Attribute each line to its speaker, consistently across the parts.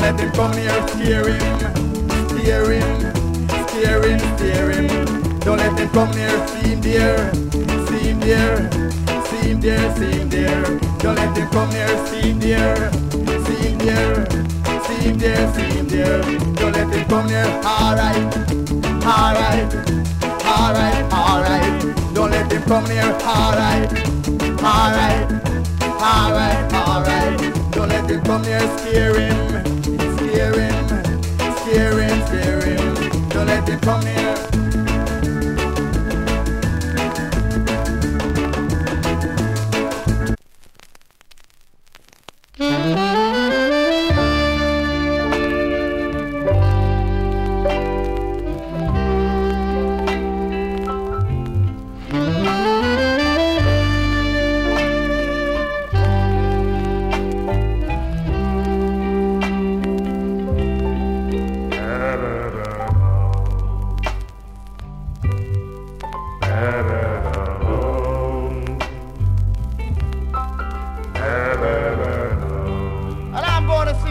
Speaker 1: Don't let him come near, scare him, scare him, scare him, scare him. Don't let him come near, see him there, see him there, see him there, see him there. Don't let him come near, see him there, see him there, see him there, see him there. Don't let him come near. Alright, alright, alright, alright. Don't let him come near. Alright, alright, alright, alright. Don't let him come near, scare him, Don't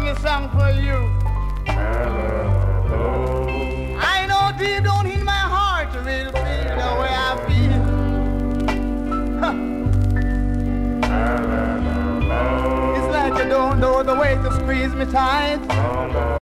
Speaker 1: a song for you. I know deep down in my heart you really feel the way I feel. Huh. It's like you don't know the way to squeeze me tight.